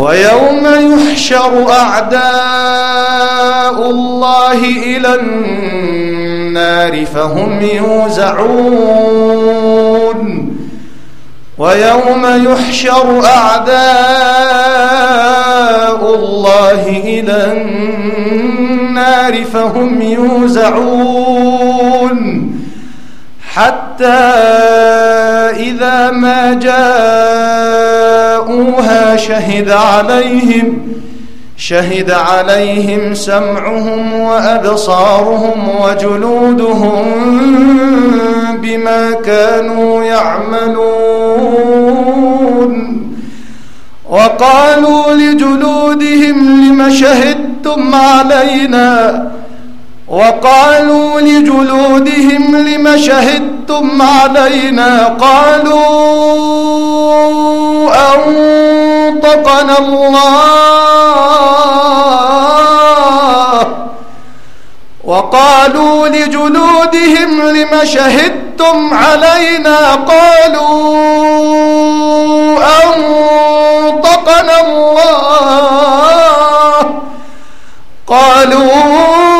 ويوم يحشر أعداء الله إلى النار فهم يوزعون. ويوم يحشر أعداء الله إلى النار فهم يوزعون. حتى إذا ما جاءوها شهد عليهم شهد عليهم سمعهم وأبصارهم وجلودهم بما كانوا يعملون وقالوا لجلودهم لم شهدتم علينا وقالوا لجلودهم لم شهدتم علينا قالوا أنطقنا الله وقالوا لجلودهم لم شهدتم علينا قالوا أنطقنا الله قالوا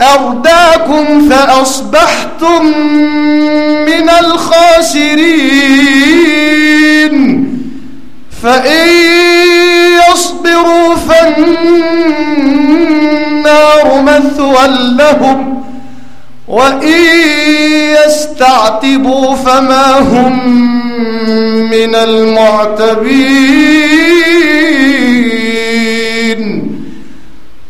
أرداكم فأصبحتم من الخاسرين. فإن يصبروا فالنار مثوى لهم وإن يستعتبوا فما هم من المعتبين.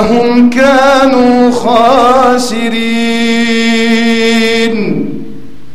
إنهم كانوا خاسرين